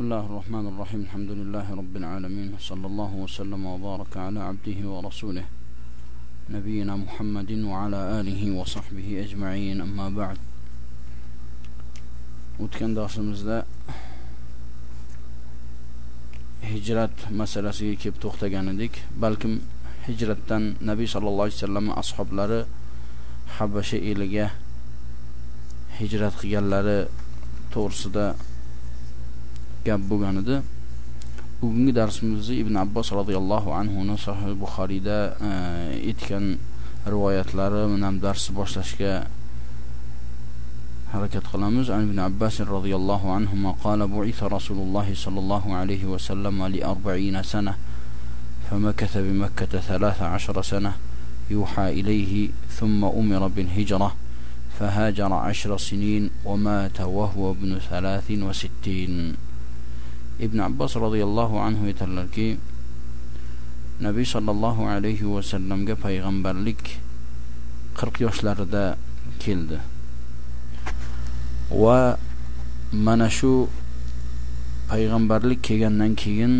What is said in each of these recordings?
بسم الله الرحمن الرحيم الحمد لله رب العالمين صلى الله وسلم وبارك على عبده ورسوله نبينا محمد وعلى آله وصحبه أجمعين أما بعد o'tgan darsimizda hijrat masalasiga kelib to'xtagan edik balkim hijratdan nabiy sallallohu alayhi vasallam ashoblari habasha eliga hijrat qilganlari to'g'risida gap bo'lgan edi bugungi darsimizni ibn abbos roziyallohu anhuni sahih buxoriyda aytgan rivoyatlari bilan darsni boshlashga harakat qilamiz an ibn abbas roziyallohu anhuma qala bu'itha rasululloh sollallohu alayhi vasallam li arba'ina sana فمكث بمكة ثلاث عشر سنة يوحى إليه ثم أمر بالهجرة فهاجر عشر سنين ومات وهو ابن ثلاث وستين ibn abbos roziyallohu anhu aytadilarki nabiy sollallohu alayhi vasallamga payg'ambarlik qirq yoshlarida keldi. Va mana shu payg'ambarlik kelgandan keyin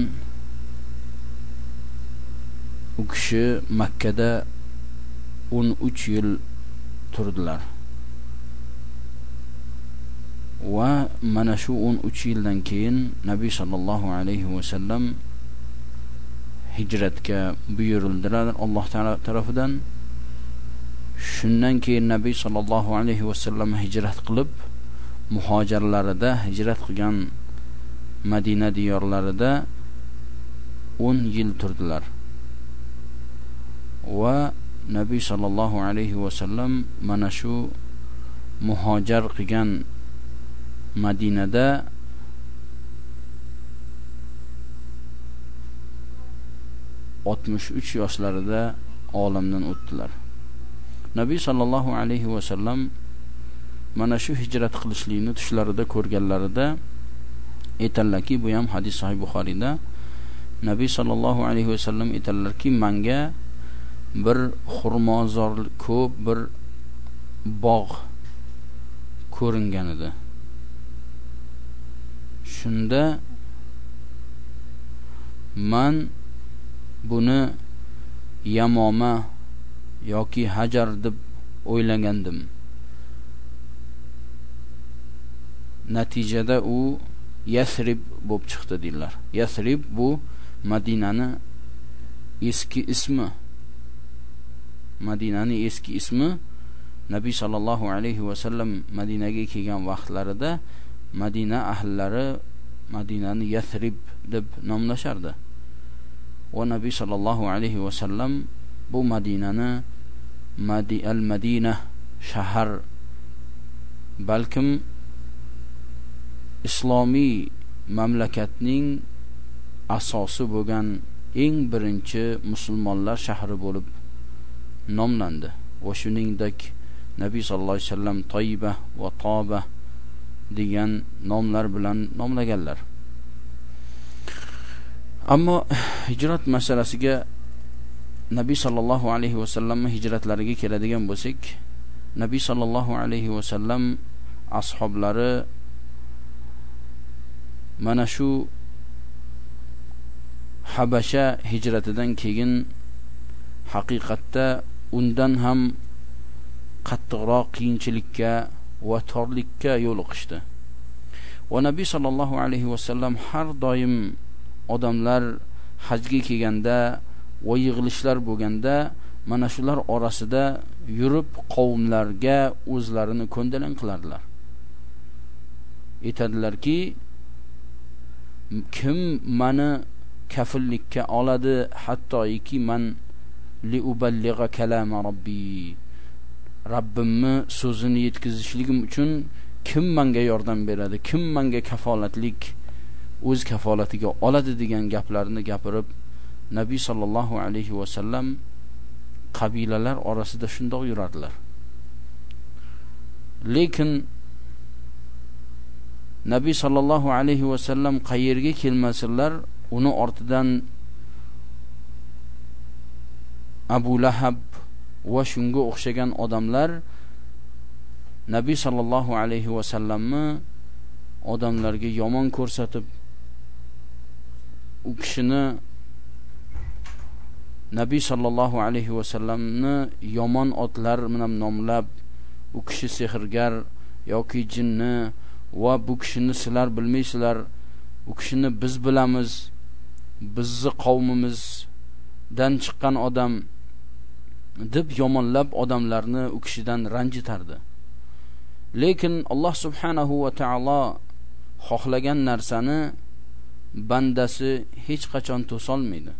u kishi makkada o'n uch yil turdilar. Va mana shu 13 yildan keyin nabiy sollallohu alayhi vasallam hijratga buyurildilar alloh taolo tarafidan. Shundan keyin nabiy sollallohu alayhi vasallam hijrat qilib muhojirlarida hijrat qilgan madina diyorlarida 10 yil turdilar. Va nabiy sollallohu alayhi vasallam mana shu muhojir qilgan madinada oltmish uch yoshlarida olamdan o'tdilar. Nabiy sollallohu alayhi vasallam mana shu hijrat qilishlikni tushlarida ko'rganlarida aytadilarki bu ham hadis sahih buxoriyda nabiy sollallohu alayhi vasallam aytadilarki manga bir xurmozor ko'p bir bog' ko'ringan edi. Shunda man buni yamoma yoki hajar deb o'ylagandim. Natijada u yasrib bo'lib chiqdi deydilar. Yasrib bu madinani eski ismi. Madinani eski ismi nabiy sollallohu alayhi vasallam madinaga kelgan vaqtlarida madina ahllari madinani yasrib deb nomlashardi. Va nabiy sollallohu alayhi vasallam bu madinani madi al madina shahar balkim islomiy mamlakatning asosi bo'lgan eng birinchi musulmonlar shahri bo'lib nomlandi. Va shuningdek nabiy sallallohu alayhi vasallam toyiba va toba degan nomlar bilan nomlaganlar. Ammo hijrat masalasiga nabiy sollallohu alayhi vasallam hijratlariga keladigan bo'lsak nabiy sollallohu alayhi vasallam ashoblari mana shu habasha hijratidan keyin haqiqatda undan ham qattiqroq qiyinchilikka va torlikka yo'liqishdi. Va nabiy sollallohu alayhi vasallam har doim odamlar hajga kelganda va yig'ilishlar bo'lganda mana shular orasida yurib qavmlarga o'zlarini ko'ndalang qilardilar aytadilarki kim mani kafillikka oladi hattoiki man liuballig'a kalama robbi Rabbimni so'zini yetkazishligim uchun kim menga yordam beradi kim menga kafolatlik o'z kafolatiga oladi degan gaplarni gapirib nabiy sollallohu alayhi vasallam qabilalar orasida shundoq yurardilar. Lekin nabiy sollallohu alayhi vasallam qayerga kelmasinlar uni ortidan abu lahab va shunga o'xshagan odamlar nabiy sollallohu alayhi vasallamni odamlarga yomon ko'rsatib u kishini nabiy sollallohu alayhi vasallamni yomon otlar bilan nomlab u kishi sehrgar yoki jinni va bu kishini sizlar bilmaysizlar u kishini biz bilamiz bizni qavmimizdan chiqqan odam deb yomonlab odamlarni u kishidan ranjitardi lekin alloh subhanahu va taolo xohlagan narsani bandasi hech qachon to'solmaydi.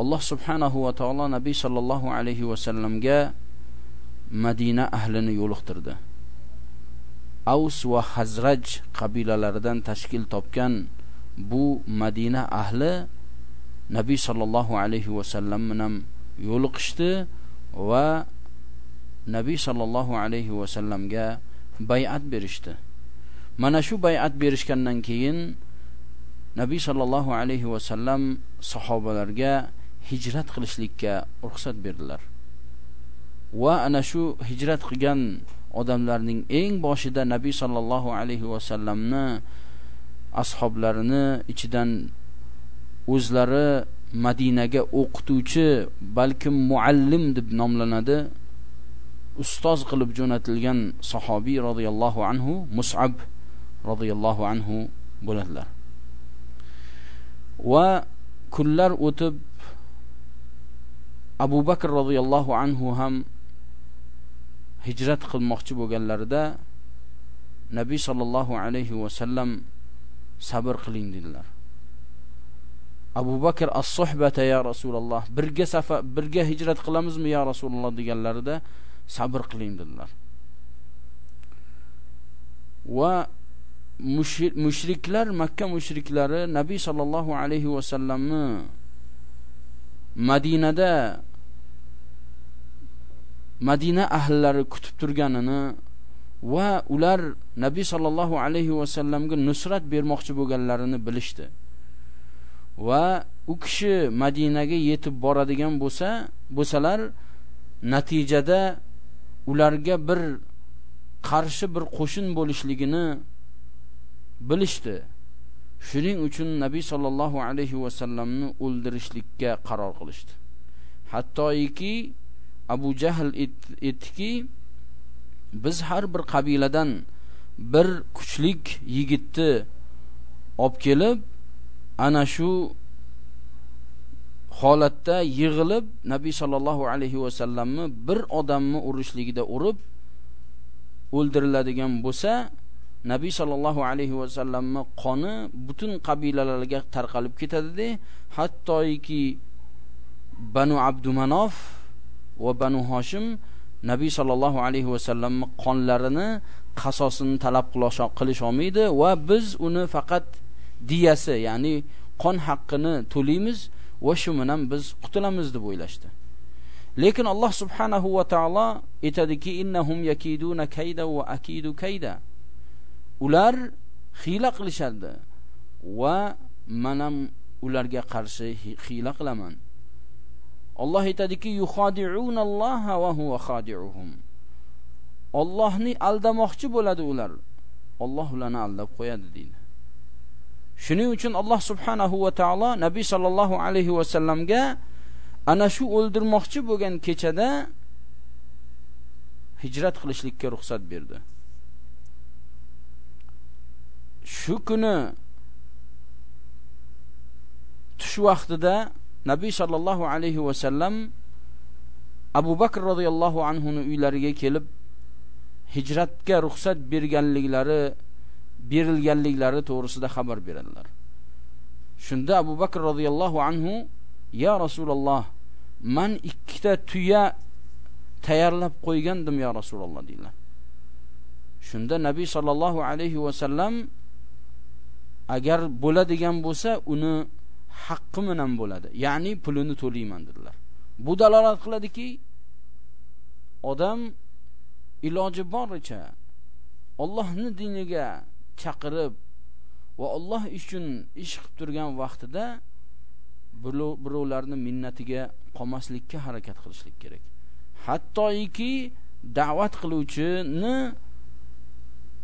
Alloh subhanahu va taolo nabiy sollallohu alayhi vasallamga madina ahlini yo'liqtirdi. Avs va hazraj qabilalaridan tashkil topgan bu madina ahli nabiy sollallohu alayhi vasallam bilan yo'liqishdi va nabiy sollallohu alayhi vasallamga bay'at berishdi. Mana shu bay'at berishgandan keyin nabiy sollallohu alayhi vasallam sahobalarga hijrat qilishlikka ruxsat berdilar. Va ana shu hijrat qilgan odamlarning eng boshida nabiy sollallohu alayhi vasallamni ashoblarini ichidan o'zlari madinaga o'qituvchi balkim muallim deb nomlanadi ustoz qilib jo'natilgan sahobiy roziyallohu anhu musab roziyallohu anhu bo'ladilar. Va kunlar o'tib abu bakr roziyallohu anhu ham hijrat qilmoqchi bo'lganlarida nabiy sollallohu alayhi vasallam sabr qiling dedilar. Abu bakr as suhbata ya rasululloh birga safar birga hijrat qilamizmi ya rasululloh deganlarida sabr qiling dedilar. Va mushriklar makka mushriklari nabiy sollallohu alayhi vasallamni madinada madina ahllari kutib turganini va ular nabiy sollallohu alayhi vasallamga nusrat bermoqchi bo'lganlarini bilishdi. Va u kishi madinaga yetib boradigan bo'lsa bo'lsalar natijada ularga bir qarshi bir qo'shin bo'lishligini bilishdi. Shuning uchun nabiy sallallohu alayhi va sallamni o'ldirishlikka qaror qilishdi. Hattoyki abu jahl aytdiki biz har bir qabiladan bir kuchlik yigitni olib kelib ana shu holatda yig'ilib nabiy sollallohu alayhi vasallamni bir odamni urishligida urib o'ldiriladigan bo'lsa nabiy sollallohu alayhi vasallamni qoni butun qabilalarga tarqalib ketadida hattoiki banu abdumanof va banu hoshim nabiy sollallohu alayhi vasallamni qonlarini qasosini talab qilisholmaydi va biz uni faqat diyasi ya'ni qon haqqini to'laymiz va shu bilan biz qutulamiz deb o'ylashdi. Lekin alloh subhanahu va taolo aytadiki innahum yakiduna kayda va akidu kayda. Ular hiyla qilishadi va man ham ularga qarshi hiyla qilaman. Alloh aytadiki yuxodi'unalloha va huwa khadi'uhum. Allohni aldamoqchi bo'ladi ular. Alloh ularni aldab qo'yadi deydi. Shuning uchun alloh subhanahu va taolo nabiy sollallohu alayhi vasallamga ana shu o'ldirmoqchi bo'lgan kechada hijrat qilishlikka ruxsat berdi. Shu kuni tush vaqtida nabiy sollallohu alayhi vasallam abu bakr roziyallohu anhuni uylariga kelib hijratga ruxsat berganliklari berilganliklari to'g'risida xabar beradilar. Shunda abu bakr roziyallohu anhu ya rasululloh man ikkita tuya tayyorlab qo'ygandim ya rasululloh deydilar. Shunda nabiy sollallohu alayhi vasallam agar bo'ladigan bo'lsa uni haqqi bilan bo'ladi ya'ni pulini to'layman dedilar. Bu dalolat qiladiki odam iloji boricha Allohning diniga chaqirib va Alloh uchun ish qilib turgan vaqtida birovlarni minnatiga qolmaslikka harakat qilishlik kerak. Hattoyki da'vat qiluvchini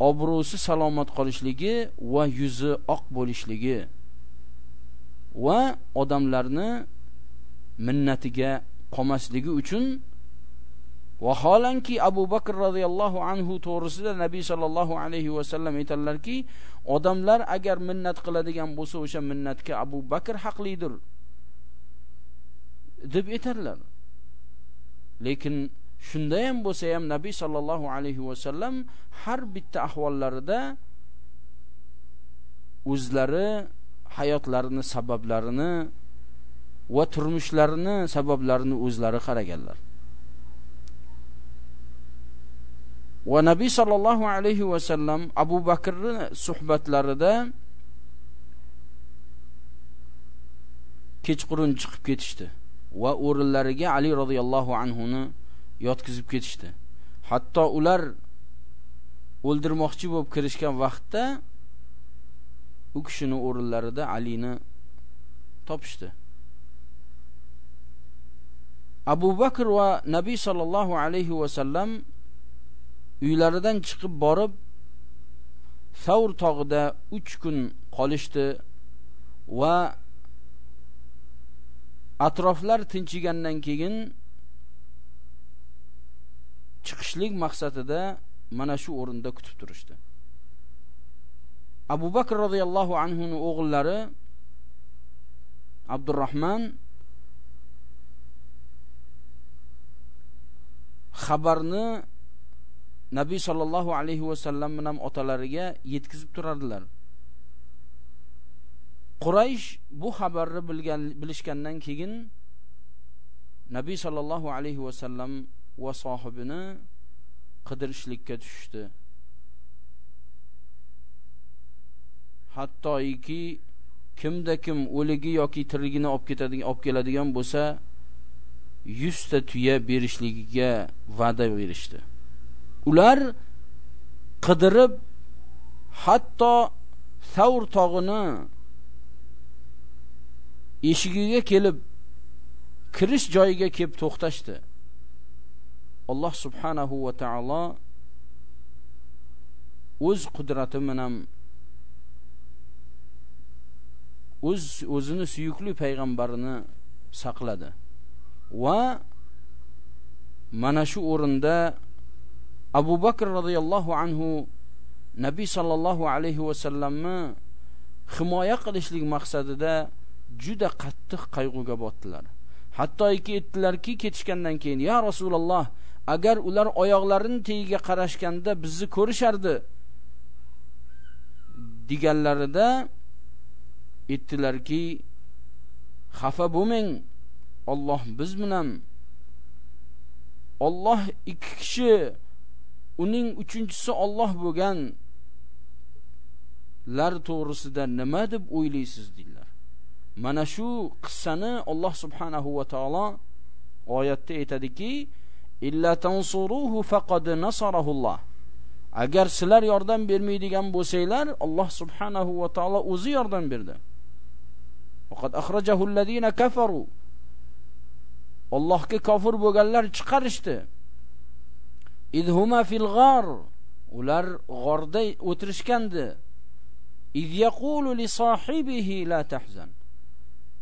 obro'si salomat qolishligi va yuzi oq bo'lishligi va odamlarni minnatiga qolmasligi uchun vaholanki abu bakr roziyallohu anhu to'g'risida nabiy sollallohu alayhi vasallam aytadilarki odamlar agar minnat qiladigan bo'lsa o'sha minnatga abu bakr haqlidir deb aytadilar. Lekin shunda ham bo'lsa ham nabiy sollallohu alayhi vasallam har bitta ahvollarida o'zlari hayotlarini sabablarini va turmushlarini sabablarini o'zlari qaraganlar. Va nabiy sollallohu alayhi vasallam abu bakrni suhbatlarida kechqurun chiqib ketishdi va o'rinlariga ali roziyallohu anhuni yotqizib ketishdi. Hatto ular o'ldirmoqchi bo'lib kirishgan vaqtda u kishini o'rinlarida alini topishdi. Abu bakr va nabiy sollallohu alayhi vasallam uylaridan chiqib borib savr tog'ida 3 kun qolishdi va atroflar tinchigandan keyin chiqishlik maqsadida mana shu o'rinda kutib turishdi. Abu bakr radhiyallohu anhu ning o'g'illari Abdurrahman xabarni nabiy sollallohu alayhi vasallam bilan otalariga yetkazib turardilar. Quraysh bu xabarni bilgan bilishgandan keyin nabiy sollallohu alayhi vasallam va sohibini qidirishlikka tushdi hattoiki kimda kim o'ligi yoki tirigini olib ketadigan olib keladigan bo'lsa 100 ta tuya berishligiga va'da berishdi. Ular qidirib hatto Savr tog'ini eshigiga kelib kirish joyiga kelib to'xtashdi. Alloh subhanahu va taolo o'z qudrati bilan o'z o'zini suyukli payg'ambarini saqladi. Va mana shu o'rinda abu bakr roziyallohu anhu nabiy sollallohu alayhi vasallamni himoya qilishlik maqsadida juda qattiq qayg'uga botdilar. Hattoki aytdilarki ketishgandan keyin ya rasululloh agar ular oyoqlarini tagiga qarashganda bizni ko'rishardi deganlarida aytdilarki xafa bo'lmang Alloh biz bilan Alloh ikki kishi uning uchinchisi Alloh bo'lgan lar to'g'risida nima deb o'ylaysiz dedilar mana shu qissani Alloh subhanahu va taolo oyatda aytadiki illa tansuruhu faqad nasarahulloh agar sizlar yordam bermaydigan bo'lsanglar Alloh subhanahu va taolo o'zi yordam berdi. Faqad akhrajahu allazina kafaru. Allohga kofir bo'lganlar chiqarishdi. Idhuma fil g'ar ular g'orda o'tirishgandi. iz yaqulu li sohibihi la tahzan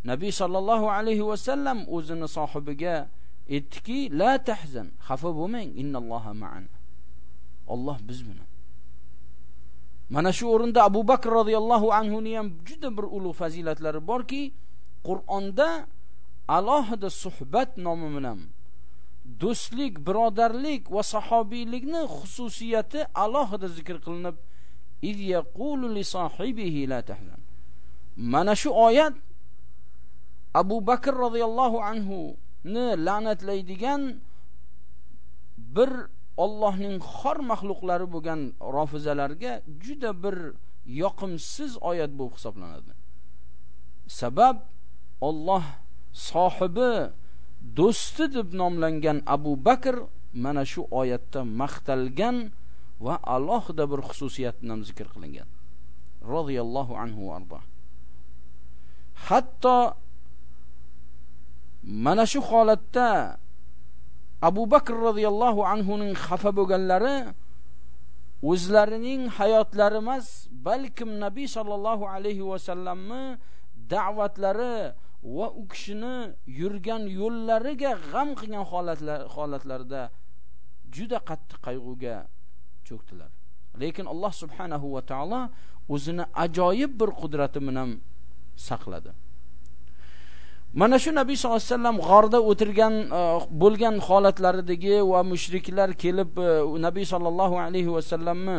nabiy sallallohu alayhi vasallam o'zini sohibiga aytdiki la tahzan xafa bo'lmang innalloha ma'ana. Alloh biz bilan mana shu o'rinda Abu Bakr radhiyallohu anhu ni ham juda bir ulug' fazilatlari borki Qur'onda alohida suhbat nomi bilan do'stlik, birodarlik va sahobiylikni xususiyati alohida zikr qilinib iz yaqulu li sohibihi la tahzan mana shu oyat Abu Bakr radhiyallohu anhu ni la'natlaydigan bir Allohning xor maxluqlari bo'lgan rofizalarga juda bir yoqimsiz oyat bo'lib hisoblanadi. Sabab Alloh sohibi do'sti deb nomlangan Abu Bakr mana shu oyatda maqtalgan va alohida bir xususiyatni ham zikr qilingan. Radhiyallohu anhu arba. Hatto mana shu holatda Abu Bakr radhiyallohu anhu ning xafa bo'lganlari o'zlarining hayotlari emas, balkim Nabiy sallallohu alayhi va sallamni da'vatlari va u kishini yurgan yo'llariga g'am qilgan holatlar holatlarda juda qattiq qayg'uga cho'kdilar. Lekin alloh subhanahu va taolo o'zini ajoyib bir qudrati bilan saqladi. Mana shu nabiy sallallohu alayhi vasallam g'orda o'tirgan e, bo'lgan holatlaridagi va mushriklar kelib e, nabiy sollallohu alayhi vasallamni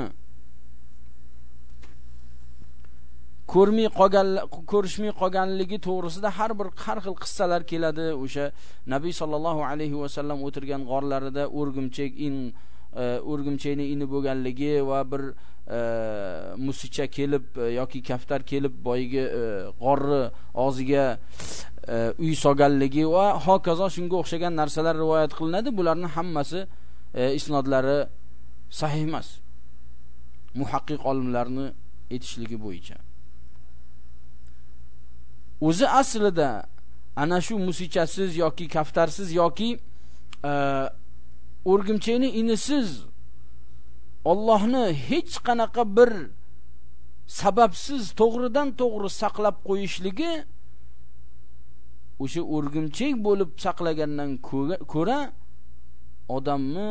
ko'rmay qolgan ko'rishmay qolganligi to'g'risida har bir har xil qissalar keladi o'sha nabiy sollallohu alayhi vasallam o'tirgan g'orlarida o'rgimchak in e, o'rgimchakni ini bo'lganligi va bir e, musicha kelib e, yoki kaftar kelib boyagi g'orni og'ziga uy solganligi va hokazo shunga o'xshagan narsalar rivoyat qilinadi. Bularning hammasi isnodlari sahih emas. Muhaqqiq olimlarni aytishligi bo'yicha. O'zi aslida ana shu musichasiz yoki kaftarsiz yoki e, o'rgimchakni inisiz Allohni hech qanaqa bir sababsiz to'g'ridan to'g'ri saqlab qo'yishligi o'sha o'rgimchak bo'lib saqlagandan ko'ra odamni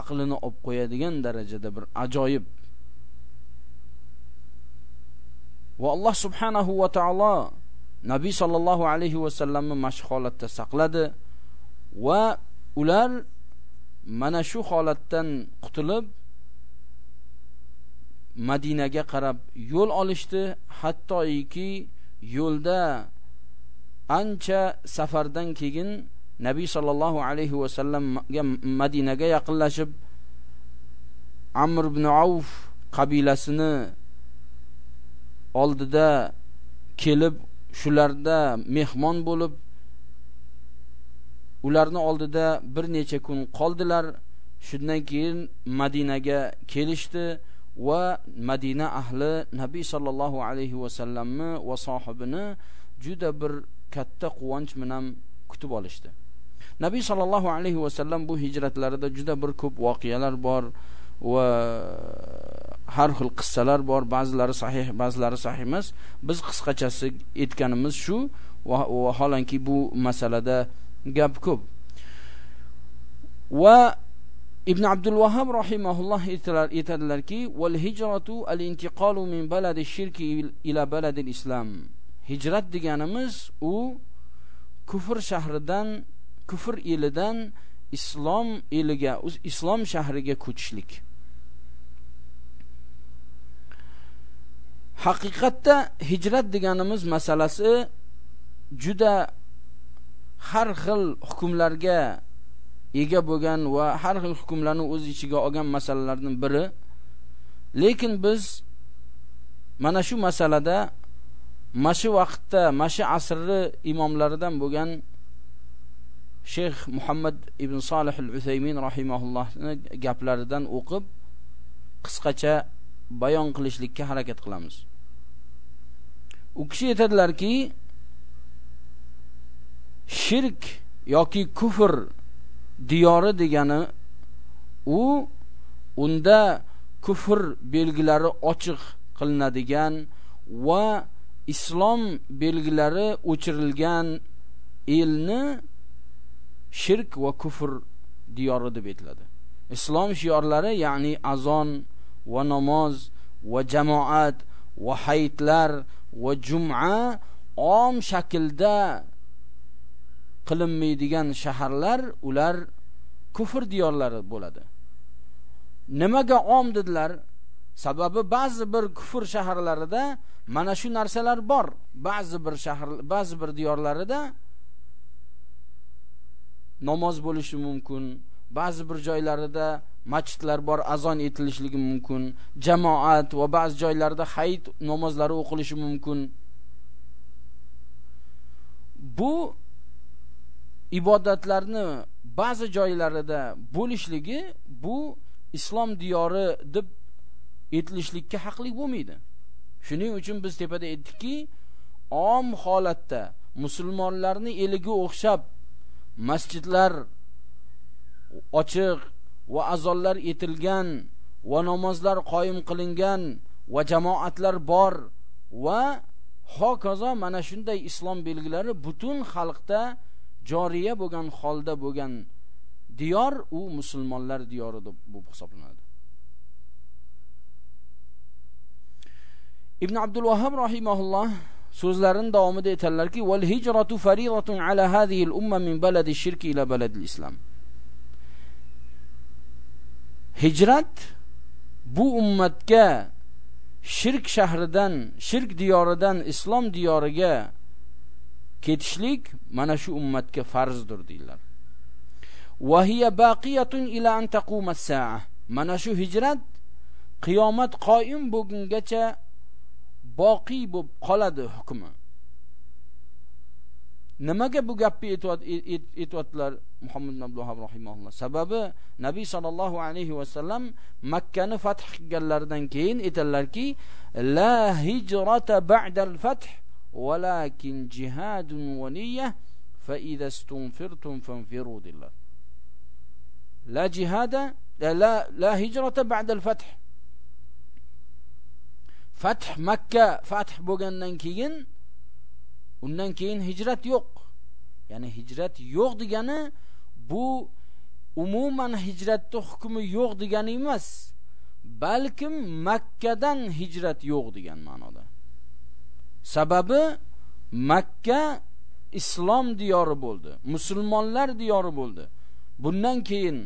aqlini olib qo'yadigan darajada bir ajoyib va alloh subhanahu va taolo nabiy sollallohu alayhi vasallamni mashq holatda saqladi va ular mana shu holatdan qutulib madinaga qarab yo'l olishdi. Hattoki yo'lda ancha safardan keyin nabiy sollallohu alayhi va sallamga madinaga yaqinlashib amr ibn Auf qabilasini oldida kelib shularda mehmon bo'lib ularni oldida bir necha kun qoldilar. Shundan keyin madinaga kelishdi va madina ahli nabiy sollallohu alayhi vasallamni va sohibini juda bir katta quvonch bilan kutib olishdi. Nabiy sollallohu alayhi vasallam bu hijratlarida juda bir ko'p voqealar bor. Va har xil qissalar bor ba'zilari sahih ba'zilari sahih emas. Biz qisqachasi aytganimiz shu va vaholanki bu masalada gap ko'p. Va ibn abdul vahab rahimahulloh aytadilarki val hijratu al intiqalu min baladi shirki ila baladi islam hijrat deganimiz u kufr shahridan kufr elidan islom eliga islom shahriga ko'chishlik. Haqiqatda hijrat deganimiz masalasi juda har xil hukmlarga ega bo'lgan va har xil hukmlarni o'z ichiga olgan masalalardan biri. Lekin biz mana shu masalada mashi vaqtda mana shu asrni imomlaridan bo'lgan Sheyx muhammad ibn solih al usaymin rahimahullohni gaplaridan o'qib qisqacha bayon qilishlikka harakat qilamiz. U kishi aytadilarki shirk yoki kufr diyori degani u unda kufr belgilari ochiq qilinadigan va islom belgilari o'chirilgan elni shirk va kufr diyori deb aytiladi islom shiorlari ya'ni azon va namoz va jamoat va hayitlar va juma om shaklda qilinmaydigan shaharlar ular kufr diyorlari bo'ladi. Nimaga om dedilar? Sababi ba'zi bir kufr shaharlarida mana shu narsalar bor. Ba'zi bir shahar ba'zi bir diyorlarida namoz bo'lishi mumkin. Ba'zi bir joylarida masjidlar bor azon etilishligi mumkin. Jamoat va ba'zi joylarda hayit namozlari o'qilishi mumkin. Bu ibodatlarni ba'zi joylarida bo'lishligi bu islom diyori deb etilishlikka haqli bo'lmaydi. Shuning uchun biz tepada aytdikki om holatda musulmonlarni eliga o'xshab masjidlar ochiq va azonlar etilgan va namozlar qoyim qilingan va jamoatlar bor va hokazo mana shunday islom belgilari butun xalqda joriya bo'lgan holda bo'lgan diyor u musulmonlar diyori deb hisoblanadi. Ibn abdul vahhab rahimahulloh so'zlarini davomida aytadilarki val hijratu faridatun ala hadhihi al umma min baladi shirki ila baladi islam. Hijrat bu ummatga shirk shahridan shirk diyoridan islom diyoriga ketishlik mana shu ummatga farzdir deydilar. Va hiya baqiyatun ila an taquma as-sa'a mana shu hijrat qiyomat qoim bo'lgungacha boqiy bo'lib qoladi hukmi nimaga bu gapni aytyaptilar muhammad ibn abdulloh rahimahulloh sababi nabiy sollallohu alayhi vasallam makkani fath qilganlaridan keyin aytadilarki la hijrata ba'dal fath walakin jihadun va niyya fa idza istunfirtum fanfiru dillah la jihada la la hijrata ba'dal fath fath makka fath bo'lgandan keyin undan keyin hijrat yo'q. Ya'ni hijrat yo'q degani bu umuman hijratni hukmi yo'q degani emas balkim makkadan hijrat yo'q degan ma'noda. Sababi makka islom diyori bo'ldi musulmonlar diyori bo'ldi. Bundan keyin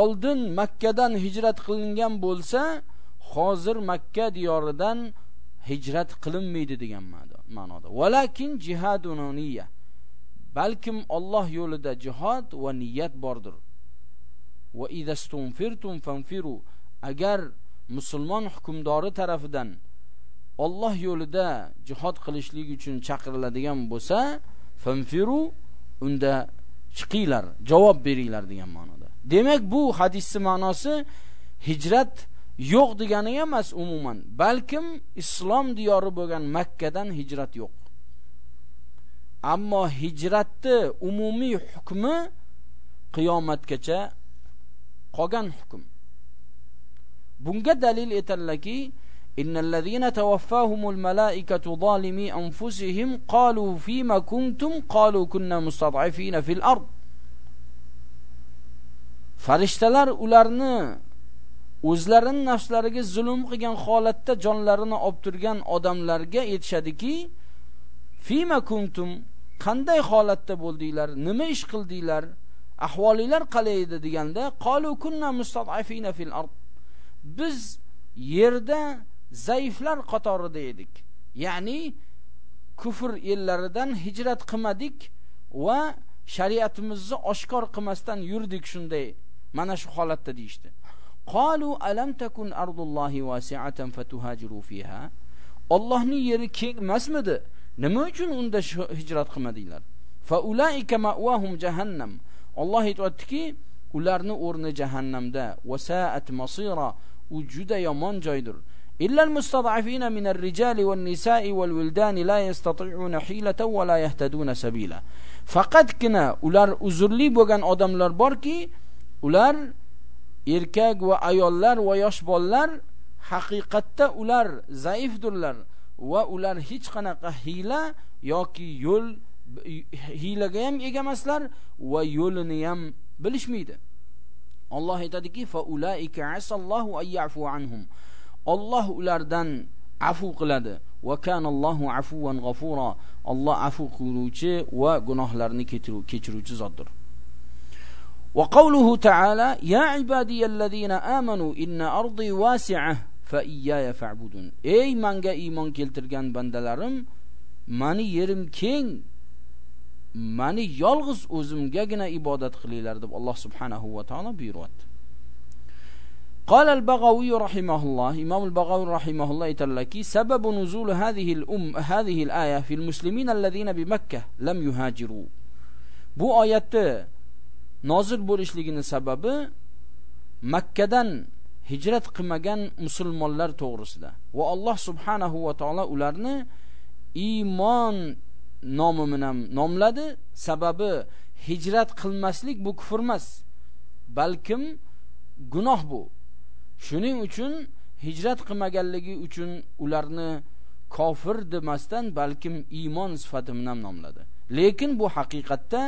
oldin makkadan hijrat qilingan bo'lsa hozir makka diyoridan hijrat qilinmaydi degan ma'noda. Valakin jihadun niyya. Balkim Alloh yo'lida jihad va niyat bordir. Va idastunfirtum fanfiru. Agar musulmon hukmdori tarafidan Alloh yo'lida jihad qilishlik uchun chaqiriladigan bo'lsa fanfiru unda chiqinglar javob beringlar degan ma'noda. Demak bu hadisning ma'nosi hijrat yo'q degani emas umuman balkim islom diyori bo'lgan makkadan hijrat yo'q ammo hijratni umumiy hukmi qiyomatgacha qolgan hukm bunga dalil aytadilarki إن الذين توفاهم الملائكة ظالمي أنفسهم قالوا فيما كنتم قالوا كنا مستضعفين في الأرض farishtalar ularni o'zlarini nafslariga zulm qilgan holatda jonlarini olib turgan odamlarga aytishadiki fima kuntum? Qanday holatda bo'ldinglar? Nima ish qildinglar? Ahvolinglar qalay edi? deganda qalu kunna mustad'afina fil ard. Biz yerda zaiflar qatorida edik. Ya'ni kufr yillaridan hijrat qilmadik va shariatimizni oshkor qilmasdan yurdik shunday. Mana shu holatda deyishdi. Qalu alam takun ardullohi wasi'atan fatuhajiru fiha? Allohning yeri keng emasmidi? Nima uchun unda hijrat qilmadinglar? Fa ulaika ma'wahum jahannam. Alloh aytadiki, ularni o'rni jahannamda. Wasa'at masira. U juda yomon joydir. Illal mustad'afina min ar-rijali wan-nisa'i wal-wildani la yastati'una hilatan wa la yahtaduna sabila. Faqatgina ular uzrli bo'lgan odamlar borki, ular erkak va ayollar va yosh bolalar haqiqatda ular zaifdirlar va ular hech qanaqa hiyla yoki yo'l hiylaga ham ega emaslar va yo'lini ham bilishmaydi. Alloh aytadiki fa ulaika asallohu ayyafu anhum. Alloh ulardan afu qiladi. Va kanallohu afuwan g'afura Alloh afu qiluvchi va gunohlarni kechiruvchi zotdir. وقوله تعالى يا عبادي الذين آمنوا إن أرضي واسعة فإياي فاعبدون. ey manga iymon keltirgan bandalarim mani yerim keng mani yolg'iz o'zimgagina ibodat qilinglar deb Alloh subhanahu va taolo buyuryapti قال البغوي رحمه الله إمام البغوي رحمه الله يتلكي سبب نزول هذه الأم هذه الآية في المسلمين الذين بمكة لم يهاجروا. bu oyatni nozil bo'lishligini sababi makkadan hijrat qilmagan musulmonlar to'g'risida. Va alloh subhanahu va taolo ularni iymon nomi bilan nomladi. Sababi hijrat qilmaslik bu kufr emas balkim gunoh bu. Shuning uchun hijrat qilmaganligi uchun ularni kofir demasdan balkim iymon sifati bilan nomladi. Lekin bu haqiqatda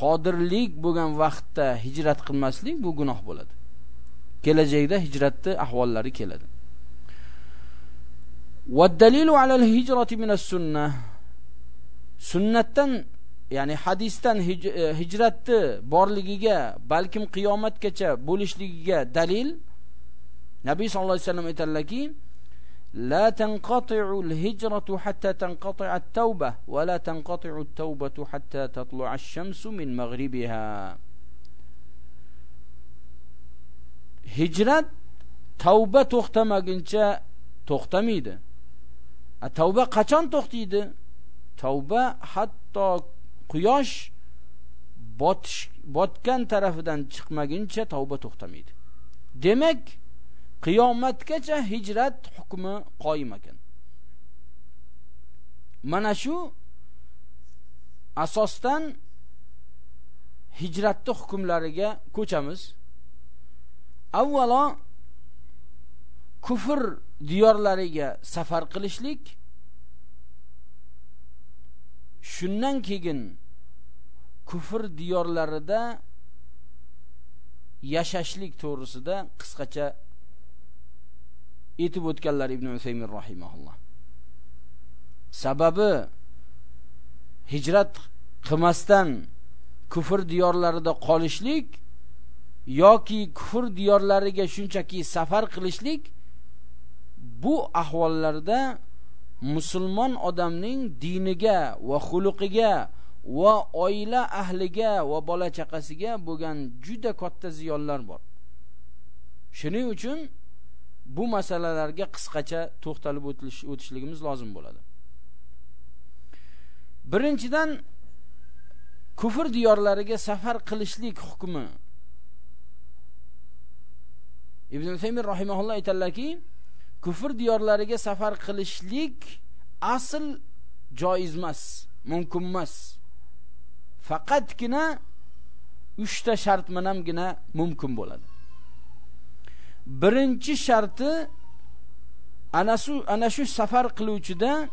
qodirlik bo'lgan vaqtda hijrat qilmaslik bu gunoh bo'ladi. Kelajakda hijratni ahvollari keladi. Vaddalilu alal hijrati minas sunnah sunnatdan ya'ni hadisdan e, hijratni borligiga balkim qiyomatgacha bo'lishligiga dalil nabiy sallallohu alayhi vasallam aytadilarki لا تنقطع الهجرة حتى تنقطع التوبة ولا تنقطع التوبة حتى تطلع الشمس من مغربها hijrat tavba to'xtamaguncha to'xtamaydi tavba qachon to'xtaydi tavba hatto quyosh botish botgan tarafidan chiqmaguncha tavba to'xtamaydi demak qiyomatgacha hijrat hukmi qoyim ekan mana shu asosdan hijratni hukmlariga ko'chamiz. Avvalo kufr diyorlariga safar qilishlik shundan keyin kufr diyorlarida yashashlik to'g'risida qisqacha aytib o'tganlar ibn Usaymin rahimahulloh. Sababi hijrat qilmasdan kufr diyorlarida qolishlik yoki kufr diyorlariga shunchaki safar qilishlik bu ahvollarda musulmon odamning diniga va xuluqiga va oila ahliga va bola chaqasiga bo'lgan juda katta ziyonlar bor. Shuning uchun bu masalalarga qisqacha to'xtalib o'tishligimiz lozim bo'ladi. Birinchidan kufr diyorlariga safar qilishlik hukmi. Ibn Usaymin rahimaulloh aytadilarki kufr diyorlariga safar qilishlik asl joiz emas mumkin emas. Faqatgina 3 ta shart bilangina mumkin bo'ladi. Birinchi sharti ana shu ana shu safar qiluvchida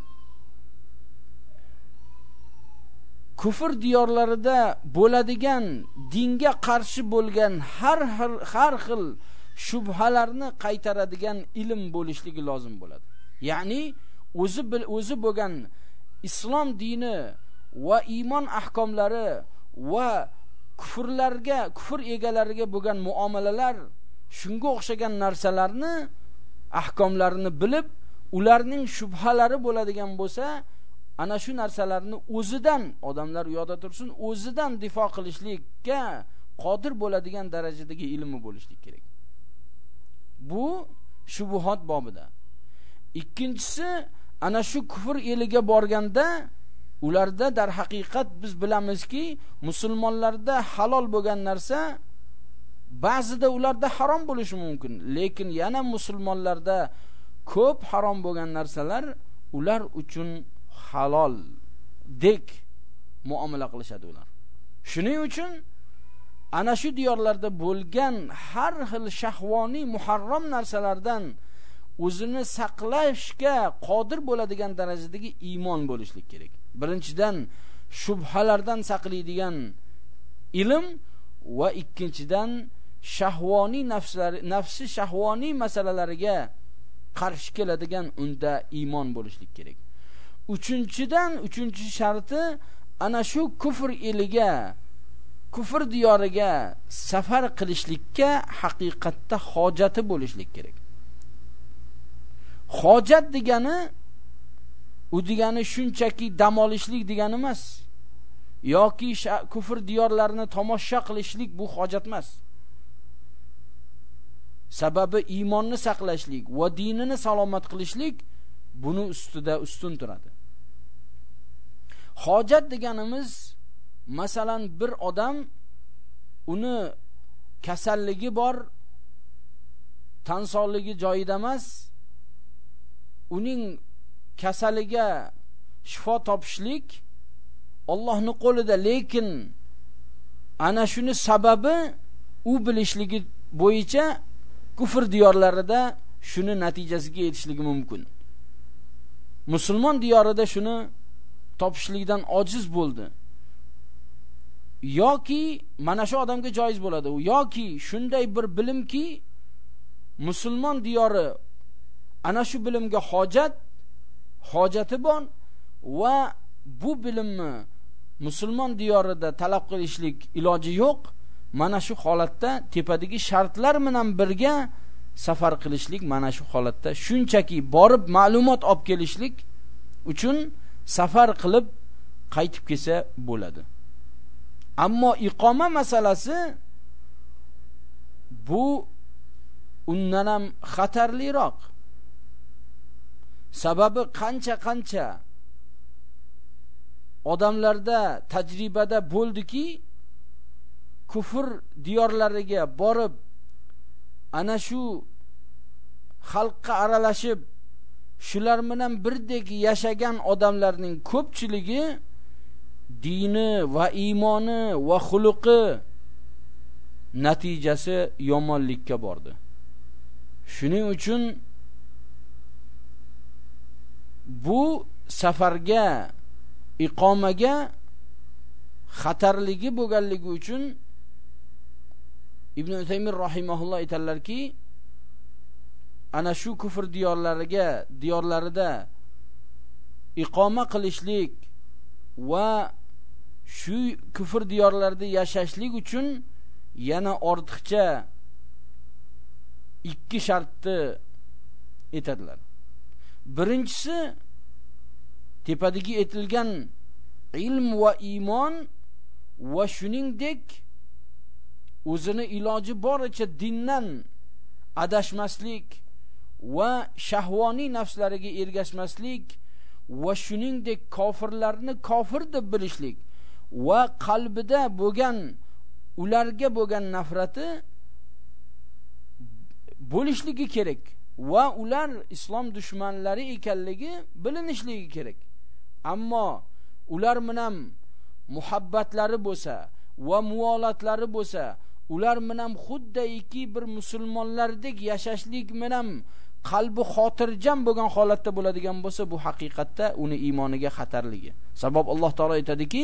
kufr diyorlarida bo'ladigan dinga qarshi bo'lgan har har xil shubhalarni qaytaradigan ilm bo'lishligi lozim bo'ladi. Ya'ni o'zi o'zi bo'lgan islom dini va iymon ahkomlari va kufrlarga kufr egalariga bo'lgan muomalalar shunga o'xshagan narsalarni ahkomlarini bilib ularning shubhalari bo'ladigan bo'lsa ana shu narsalarni o'zidan odamlar u tursin o'zidan difo qilishlikka qodir bo'ladigan darajadagi ilmi bo'lishlik kerak. Bu shubuhot bobida. Ikkinchisi ana shu kufr eliga borganda ularda dar haqiqat biz bilamizki musulmonlarda halol bo'lgan narsa ba'zida ularda harom bo'lishi mumkin. Lekin yana musulmonlarda ko'p harom bo'lgan narsalar ular uchun halol dek muomala qilishadi ular. Shuning uchun ana shu diyorlarda bo'lgan har xil shahvoniy muharram narsalardan o'zini saqlashga qodir bo'ladigan darajadagi iymon bo'lishlik kerak. Birinchidan shubhalardan saqlaydigan ilm va ikkinchidan shahvoniy nafslari nafsi shahvoniy masalalariga qarshi keladigan unda iymon bo'lishlik kerak. Uchinchidan uchinchi sharti ana shu kufr eliga kufr diyoriga safar qilishlikka haqiqatda hojati bo'lishlik kerak. Hojat degani u degani shunchaki dam olishlik degani emas yoki kufr diyorlarini tomosha qilishlik bu hojat emas. Sababi iymonni saqlashlik va dinini salomat qilishlik buni ustida ustun turadi. Hojat deganimiz masalan bir odam uni kasalligi bor tansolligi joyida emas uning kasaliga shifo topishlik Allohning qo'lida lekin ana shuni sababi u bilishligi bo'yicha kufr diyorlarida shuni natijasiga yetishligi mumkin. Musulmon diyorida shuni topishlikdan ojiz bo'ldi. Yoki mana shu odamga joiz bo'ladi. U yoki shunday bir bilimki musulmon diyori ana shu bilimga hojat hojati bor va bu bilimni musulmon diyorida talab qilishlik iloji yo'q. Mana shu holatda tepadagi shartlar bilan birga safar qilishlik mana shu holatda shunchaki borib ma'lumot olib kelishlik uchun safar qilib qaytib kelsa bo'ladi. Ammo iqoma masalasi bu undan ham xatarliroq. Sababi qancha qancha odamlarda tajribada bo'ldiki kufr diyorlariga borib ana shu xalqqa aralashib shular bilan birdek yashagan odamlarning ko'pchiligi dini va iymoni va xuluqi natijasi yomonlikka bordi. Shuning uchun bu safarga iqomaga xatarligi bo'lganligi uchun ibn Utaymin rahimahulloh aytadilarki ana shu kufr diyorlariga diyorlarida iqoma qilishlik va shu kufr diyorlarida yashashlik uchun yana ortiqcha ikki shartni aytadilar. Birinchisi tepadagi aytilgan ilm va iymon va shuningdek o'zini iloji boricha dindan adashmaslik va shahvoniy nafslariga ergashmaslik va shuningdek kofirlarni kofir deb bilishlik va qalbida bo'lgan ularga bo'lgan nafrati bo'lishligi kerak va ular islom dushmanlari ekanligi bilinishligi kerak. Ammo ular bilan muhabbatlari bo'lsa va muolatlari bo'lsa ular bilan xuddiki bir musulmonlardek yashashlik bilan qalbi xotirjam bo'lgan holatda bo'ladigan bo'lsa bu haqiqatda uni iymoniga xatarligi. Sabab alloh taolo aytadiki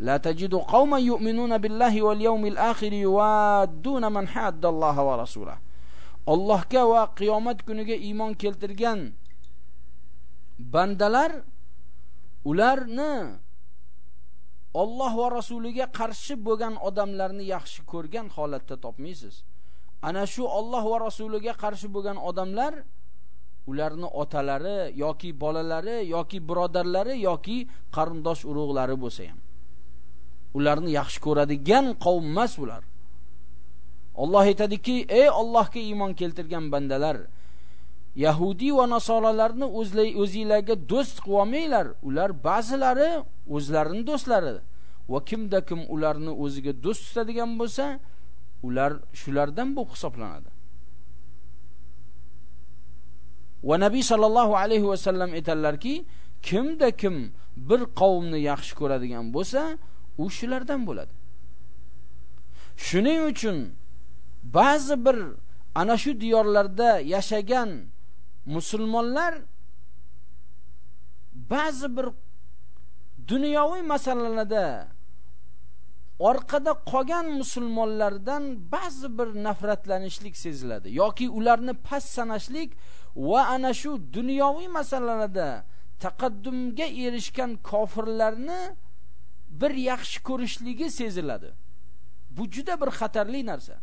la tajidu qauman yu'minuna بالله wal yawmil akhir من man haddalloha ورسوله rasulah Allohga va qiyomat kuniga iymon keltirgan bandalar ularni Alloh va rasuliga qarshi bo'lgan odamlarni yaxshi ko'rgan holatda topmaysiz. Ana shu Alloh va rasuliga qarshi bo'lgan odamlar ularni otalari yoki bolalari yoki birodarlari yoki qarindosh urug'lari bo'lsa ham ularni yaxshi ko'radigan qavm emas ular. Alloh aytadiki: "Ey Allohga iymon keltirgan bandalar, Yahudi va nasoralarni o'zinglarga do'st qilolmanglar. Ular ba'zilari o'zlarining do'stlari va kimda kim ularni o'ziga do'st tutadigan bo'lsa, ular shulardan bu hisoblanadi. Va Nabiy sallallohu alayhi va sallam aytadilarki, kimda kim bir qavmni yaxshi ko'radigan bo'lsa, u shulardan bo'ladi. Shuning uchun ba'zi bir ana shu diyorlarda yashagan musulmonlar ba'zi bir dunyoviy masalalarda orqada qolgan musulmonlardan ba'zi bir nafratlanishlik seziladi yoki ularni past sanashlik va ana shu dunyoviy masalalarda taqaddumga erishgan kofirlarni bir yaxshi ko'rishligi seziladi. Bu juda bir xatarli narsa.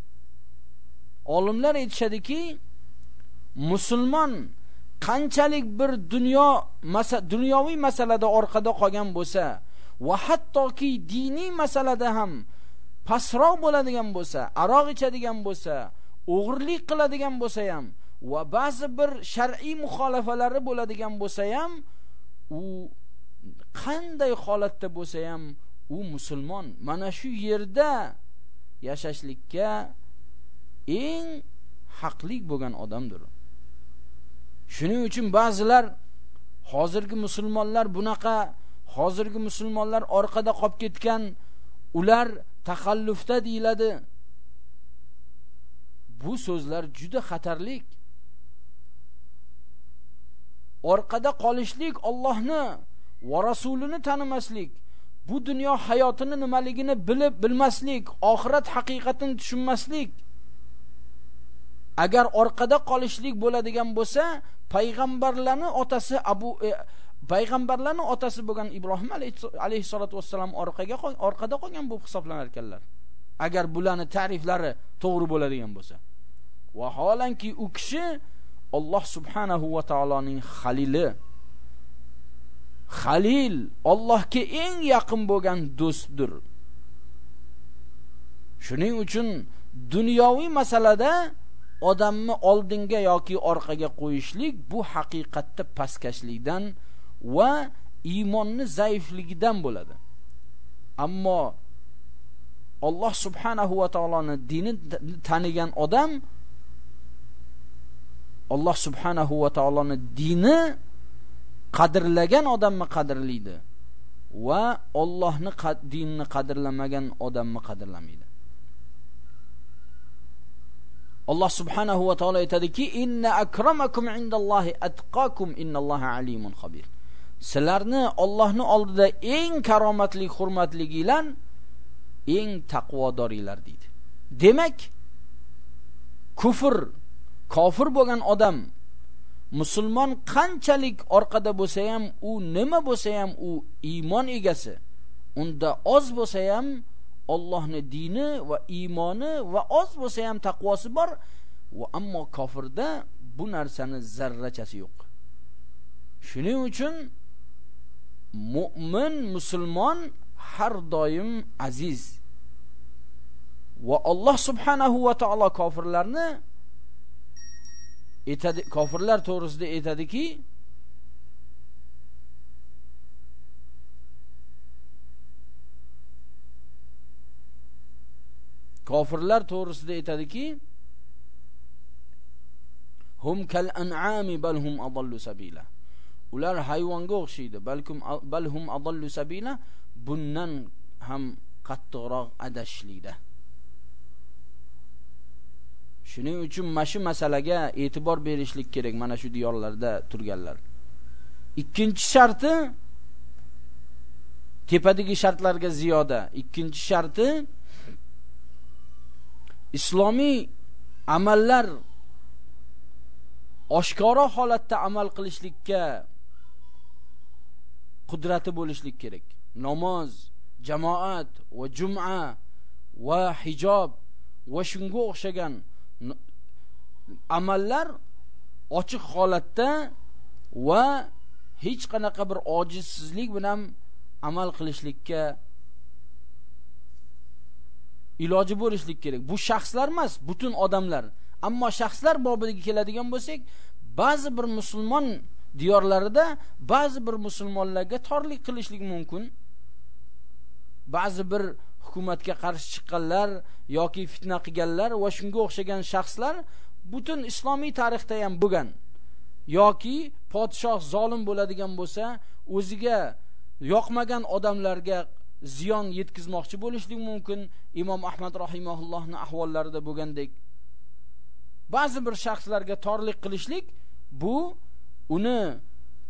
Olimlar aytishadiki musulmon qanchalik bir dunyo masa, dunyoviy masalada orqada qolgan bo'lsa va hattoki diniy masalada ham pastroq bo'ladigan bo'lsa aroq ichadigan bo'lsa o'g'irlik qiladigan bo'lsa ham va ba'zi bir shar'iy muxolafalari bo'ladigan bo'lsa ham u qanday holatda bo'lsa ham u musulmon. Mana shu yerda yashashlikka eng haqlik bo'lgan odamdir. Shuning uchun ba'zilar hozirgi musulmonlar bunaqa hozirgi musulmonlar orqada qolib ketgan ular taxallufda deyiladi. Bu so'zlar juda xatarlik. Orqada qolishlik Allohni va rasulini tanimaslik bu dunyo hayotini nimaligini bilib bilmaslik oxirat haqiqatini tushunmaslik. Agar orqada qolishlik bo'ladigan bo'lsa payg'ambarlarni otasi abu e, payg'ambarlarni otasi bo'lgan ibrohim alayhissalotu vassalam orqaga orqada qolgan bo'lib hisoblanar ekanlar agar bularni ta'riflari to'g'ri bo'ladigan bo'lsa. Vaholanki u kishi Alloh subhanahu va taoloning xalili. Xalil Allohga eng yaqin bo'lgan do'stdir. Shuning uchun dunyoviy masalada odamni oldinga yoki orqaga qo'yishlik bu haqiqatda pastkashlikdan va iymonni zaifligidan bo'ladi. Ammo Alloh subhanahu va taoloni dini tanigan odam Alloh subhanahu va taoloni dini qadrlagan odamni qadrlaydi va Allohni dinini qadrlamagan odamni qadrlamaydi. Alloh subhanahu va taolo aytadiki inna akramakum indallohi atqakum innalloha alimun xabir sizlarni Allohni oldida eng karomatli hurmatligilar eng taqvodorlar deydi. Demak kufr kofir bo'lgan odam musulmon qanchalik orqada bo'lsa ham u nima bo'lsa ham u iymon egasi unda oz bo'lsa ham Allohning dini va iymoni va oz bo'lsa ham taqvosi bor. Va ammo kofirda bu narsani zarrachasi yo'q. Shuning uchun mu'min musulmon har doim aziz. Va Alloh subhanahu va taolo kofirlarni etadi kofirlar to'g'risida aytadiki kofirlar to'g'risida aytadiki hum kal an'ami bal hum adallu sabila. Ular hayvonga o'xshaydi balkim bal hum adallu sabila bundan ham qattiqroq adashishlikda shuning uchun mana shu masalaga e'tibor berishlik kerak mana shu diyorlarda turganlar. Ikkinchi sharti tepadagi shartlarga ziyoda. Ikkinchi sharti islomiy amallar oshkora holatda amal qilishlikka qudrati bo'lishlik kerak. Namoz jamoat va juma va hijob va shunga o'xshagan amallar ochiq holatda va hech qanaqa bir ojizsizlik bilan amal qilishlikka iloji bo'lishlik kerak. Bu shaxslar emas butun odamlar. Ammo shaxslar bobiga keladigan bo'lsak ba'zi bir musulmon diyorlarida ba'zi bir musulmonlarga torlik qilishlik mumkin. Ba'zi bir hukumatga qarshi chiqqanlar yoki fitna qilganlar va shunga o'xshagan shaxslar butun islomiy tarixda ham bo'lgan. Yoki podshoh zolim bo'ladigan bo'lsa o'ziga yoqmagan odamlarga ziyon yetkazmoqchi bo'lishlik mumkin. Imom ahmad rahimahullohni ahvollarida bo'lgandek. Ba'zi bir shaxslarga torlik qilishlik bu uni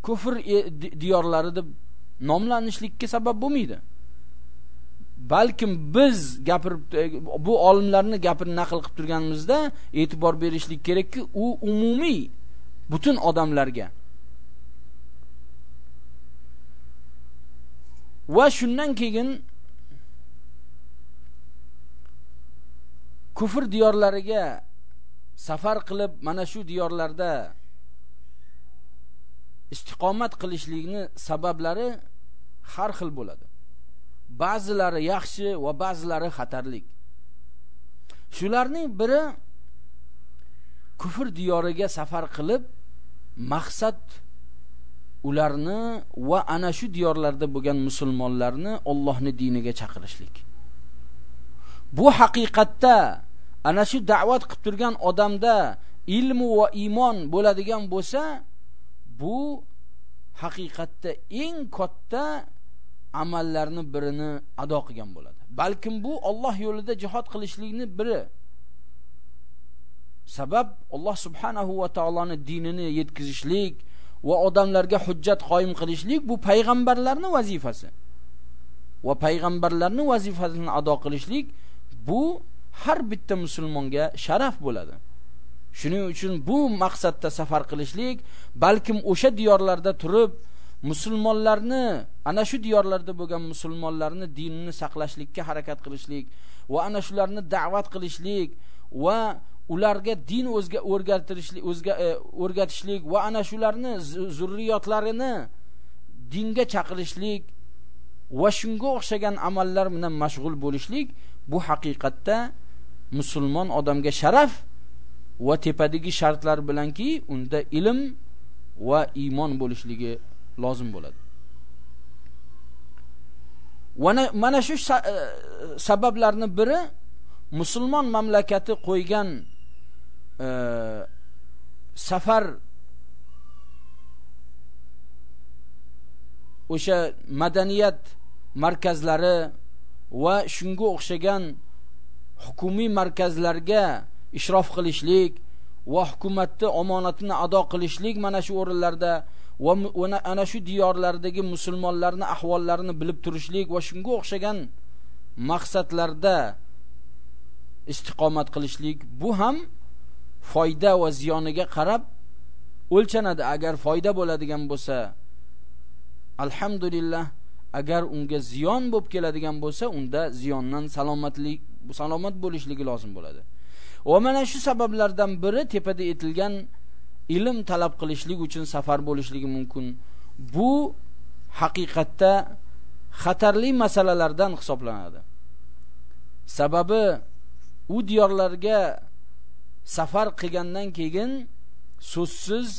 kufr e, diyorlari deb nomlanishlikka sabab bo'lmaydi. Balkim biz gapirib e, bu olimlarni gapini naql qilib turganimizda e'tibor berishlik kerakki u umumiy butun odamlarga va shundan keyin kufr diyorlariga safar qilib mana shu diyorlarda istiqomat qilishlikni sabablari har xil bo'ladi. Ba'zilari yaxshi va ba'zilari xatarlik. Shularning biri kufr diyoriga safar qilib maqsad ularni va ana shu diyorlarda bo'lgan musulmonlarni Allohning diniga chaqirishlik. Bu haqiqatda ana shu da'vat qilib turgan odamda ilm va iymon bo'ladigan bo'lsa bu haqiqatda eng katta amallarni birini ado qilgan bo'ladi. Balkim bu Alloh yo'lida jihad qilishlikni biri. Sabab Alloh subhanahu va taoloning dinini yetkazishlik va odamlarga hujjat qoyim qilishlik bu payg'ambarlarning vazifasi. Va payg'ambarlarning vazifasini ado qilishlik bu har bitta musulmonga sharaf bo'ladi. Shuning uchun bu maqsadda safar qilishlik balkim o'sha diyorlarda turib musulmonlarni ana shu diyorlarda bo'lgan musulmonlarni dinini saqlashlikka harakat qilishlik va ana shularni da'vat qilishlik va ularga din o'zga o'rgatirishlik o'zga e, o'rgatishlik va ana shularni zurriyotlarini dinga chaqirishlik va shunga o'xshagan amallar bilan mashg'ul bo'lishlik bu haqiqatda musulmon odamga sharaf va tepadagi shartlar bilanki unda ilm va iymon bo'lishligi lozim bo'ladi. Mana shu e, sabablarni biri musulmon mamlakati qo'ygan e, safar o'sha madaniyat markazlari va shunga o'xshagan hukumiy markazlarga ishrof qilishlik va hukumatni omonatini ado qilishlik mana shu o'rinlarda va ana shu diyorlardagi musulmonlarni ahvollarini bilib turishlik va shunga o'xshagan maqsadlarda istiqomat qilishlik. Bu ham foyda va ziyoniga qarab o'lchanadi. Agar foyda bo'ladigan bo'lsa alhamdulillah agar unga ziyon bo'lib keladigan bo'lsa unda ziyondan salomatlik salomat bo'lishligi lozim bo'ladi. Va mana shu sabablardan biri tepada aytilgan ilm talab qilishlik uchun safar bo'lishligi mumkin. Bu haqiqatda xatarli masalalardan hisoblanadi. Sababi u diyorlarga safar qilgandan keyin so'zsiz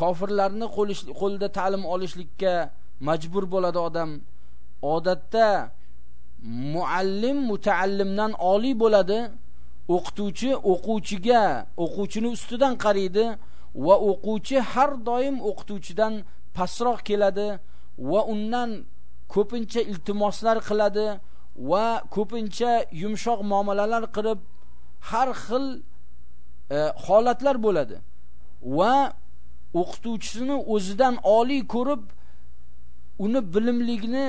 kofirlarni qo'lida ta'lim olishlikka majbur bo'ladi odam. Odatda muallim mutaallimdan oliy bo'ladi. O'qituvchi o'quvchiga o'quvchini ustidan qaraydi va o'quvchi har doim o'qituvchidan pastroq keladi va undan ko'pincha iltimoslar qiladi va ko'pincha yumshoq muomalalar qilib har xil E, holatlar bo'ladi. Va o'qituvchisini o'zidan oliy ko'rib uni bilimligini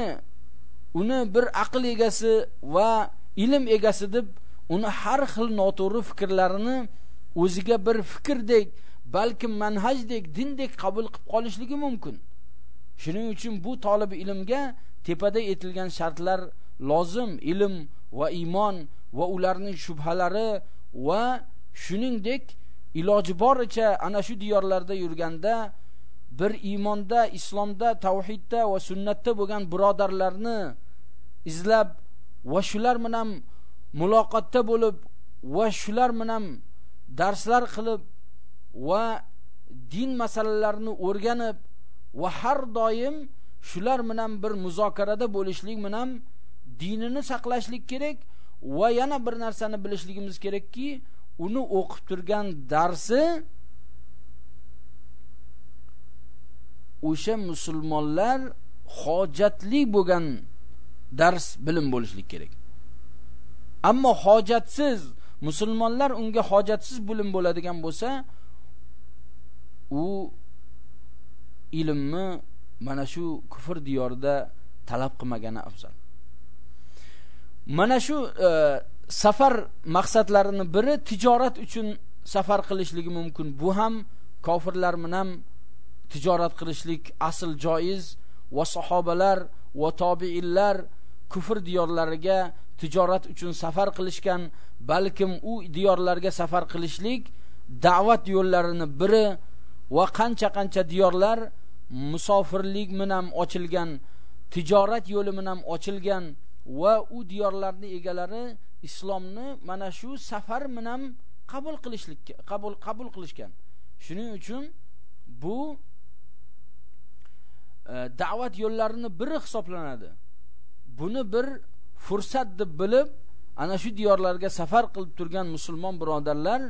uni bir aql egasi va ilm egasi deb uni har xil noto'g'ri fikrlarini o'ziga bir fikrdek balkim manhajdek dindek qabul qilib qolishligi mumkin. Shuning uchun bu tolib ilmga tepada aytilgan shartlar lozim ilm va iymon va ularning shubhalari va shuningdek iloji boricha ana shu diyorlarda yurganda bir iymonda islomda tavhidda va sunnatda bo'lgan birodarlarni izlab va shular bilan muloqotda bo'lib va shular bilan darslar qilib va din masalalarini o'rganib va har doim shular bilan bir muzokarada bo'lishlik bilan dinini saqlashlik kerak va yana bir narsani bilishligimiz kerakki uni o'qib turgan darsi o'sha musulmonlar hojatli bo'lgan dars bilim bo'lishlik kerak. Ammo hojatsiz musulmonlar unga hojatsiz bilim bo'ladigan bo'lsa u ilmni mana shu kufr diyorida talab qilmagani afzal. Mana shu e, safar maqsadlarini biri tijorat uchun safar qilishligi mumkin. Bu ham kofirlar bilan tijorat qilishlik asl joiz va sahobalar va tobiinlar kufr diyorlariga tijorat uchun safar qilishgan balkim u diyorlarga safar qilishlik da'vat yo'llarini biri va qancha qancha diyorlar musofirlik bilan ochilgan tijorat yo'li bilan ochilgan va u diyorlarni egalari islomni mana shu safar bilan qabul qilishlikka qabul qabul qilishgan. Shuning uchun bu e, da'vat yo'llarini biri hisoblanadi. Buni bir fursat deb bilib ana shu diyorlarga safar qilib turgan musulmon birodarlar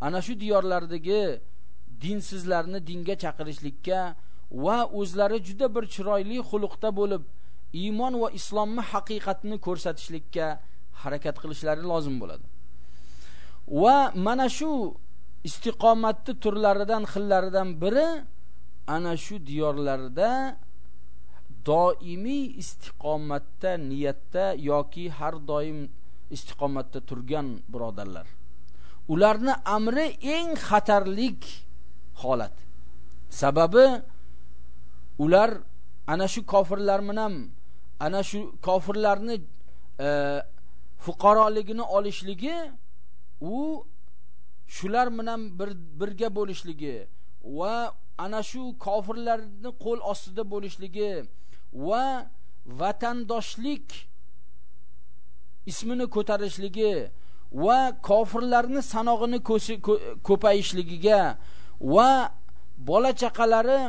ana shu diyorlardagi dinsizlarni dinga chaqirishlikka va o'zlari juda bir chiroyli xuluqda bo'lib iymon va islomni haqiqatini ko'rsatishlikka harakat qilishlari lozim bo'ladi. Va mana shu istiqomatni turlaridan xillaridan biri ana shu diyorlarda doimiy istiqomatda niyatda yoki har doim istiqomatda turgan birodarlar. Ularni amri eng xatarlik holat. Sababi ular ana shu kofirlar bilan ana shu kofirlarni e, fuqaroligini olishligi u shular bilan bir birga bo'lishligi va ana shu kofirlarni qo'l ostida bo'lishligi va vatandoshlik ismini ko'tarishligi va kofirlarni sanog'ini ko'payishligiga va bola chaqalari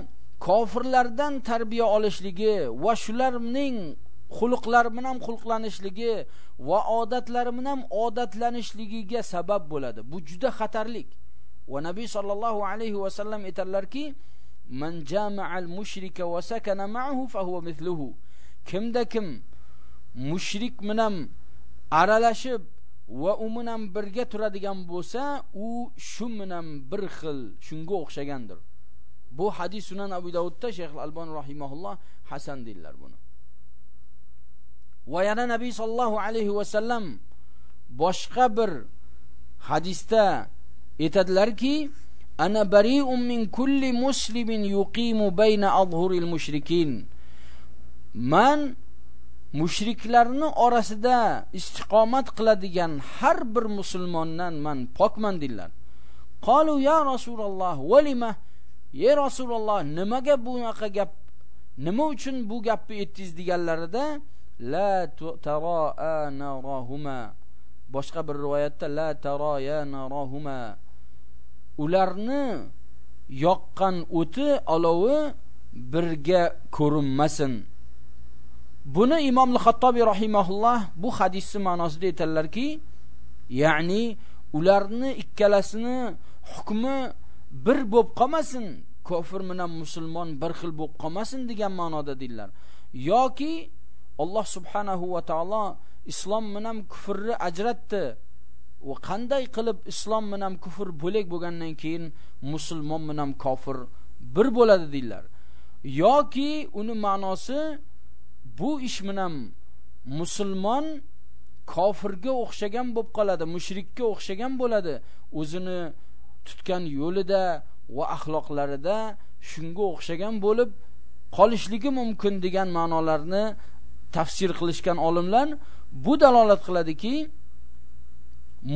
kofirlardan tarbiya olishligi va shularning xulqlari bilan xulqlanishligi va odatlari bilan odatlanishligiga sabab bo'ladi. Bu juda xatarlik. Va nabiy sallallohu alayhi va sallam aytarlarki, man jama'al mushrika va sakana ma'ahu fa huwa mithluhu. Kimda kim mushrik bilan aralashib va u bilan birga turadigan bo'lsa u shu bilan bir xil shunga o'xshagandir. Bu hadis sunan abu davudda shayx albon rahimahulloh hasan deydilar buni. Va yana nabiy sollallohu alayhi vasallam boshqa bir hadisda aytadilarki ana bari'un min kulli muslimin yuqimu bayna adhuril mushrikin. Man mushriklarni orasida istiqomat qiladigan har bir musulmondan man pokman dedilar qalu ya rasululloh valima ye rasululloh nimaga bunaqa gap nima uchun bu gapni aytdingiz? deganlarida la tara narahuma boshqa bir rivoyatda la taroya narahuma ularni yoqqan o'ti olovi birga ko'rinmasin. Buni imom xattobiy rahimahulloh bu hadisni ma'nosida aytadilarki ya'ni ularni ikkalasini hukmi bir bo'lib qolmasin kofir bilan musulmon bir xil bo'lib qolmasin degan ma'noda deydilar. Yoki alloh subhanahu va taolo islom bilan kufrni ajratdi. Va qanday qilib islom bilan kufr bo'lak bo'lgandan keyin musulmon bilan kofir bir bo'ladi deydilar. Yoki uni ma'nosi bu ish bilan musulmon kofirga o'xshagan bo'lib qoladi mushrikka o'xshagan bo'ladi. O'zini tutgan yo'lida va axloqlarida shunga o'xshagan bo'lib qolishligi mumkin degan ma'nolarni tafsir qilishgan olimlar bu dalolat qiladiki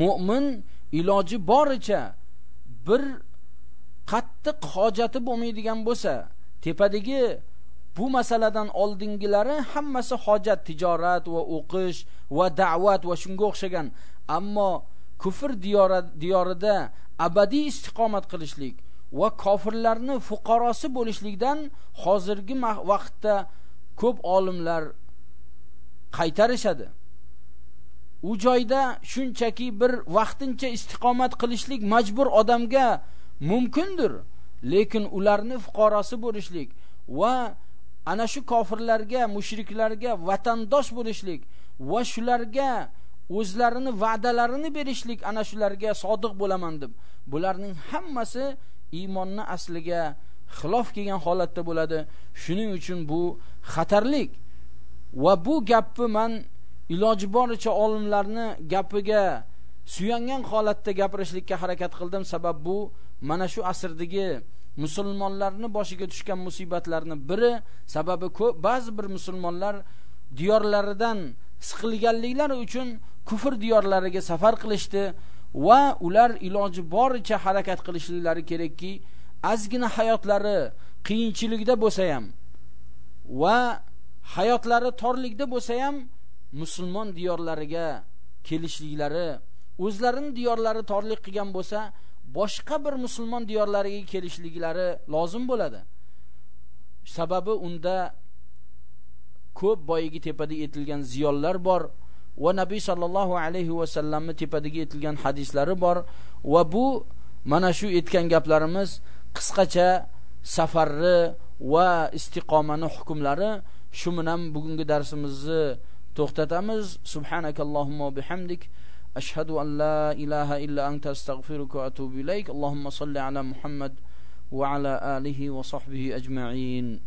mu'min iloji boricha bir qattiq hojati bo'lmaydigan bo'lsa tepadagi bu masaladan oldingilari hammasi hojat tijorat va o'qish va da'vat va shunga o'xshagan. Ammo kufr diyorida abadiy istiqomat qilishlik va kofirlarni fuqarosi bo'lishlikdan hozirgi vaqtda ko'p olimlar qaytarishadi. U joyda shunchaki bir vaqtincha istiqomat qilishlik majbur odamga mumkindir lekin ularni fuqarosi bo'lishlik va ana shu kofirlarga mushriklarga vatandosh bo'lishlik va shularga o'zlarini va'dalarini berishlik ana shularga sodiq bo'laman deb bularning hammasi iymonni asliga xilof kelgan holatda bo'ladi. Shuning uchun bu xatarlik. Va bu gapni man iloji boricha olimlarni gapiga suyangan holatda gapirishlikka harakat qildim. Sabab bu mana shu asrdagi musulmonlarni boshiga tushgan musibatlarni biri. Sababi ko'p ba'zi bir musulmonlar diyorlaridan siqilganliklari uchun kufr diyorlariga safar qilishdi va ular iloji boricha harakat qilishliklari kerakki ozgina hayotlari qiyinchilikda bo'lsa ham va hayotlari torlikda bo'lsa ham musulmon diyorlariga kelishliklari o'zlarini diyorlari torlik qilgan bo'lsa boshqa bir musulmon diyorlariga kelishliklari lozim bo'ladi. Sababi unda ko'p boyagi tepada etilgan ziyonlar bor va nabiy sollallohu alayhi vasallamni tepadagi etilgan hadislari bor va bu mana shu aytgan gaplarimiz qisqacha safarni va istiqomani hukmlari shu bilan bugungi darsimizni to'xtatamiz. Subhanakallohumma bihamdik. Ashhadu an la ilaha illa anta astag'firuka va atubu ilayk. Allohumma salli ala muhammad va ala alihi va sahbihi ajma'in.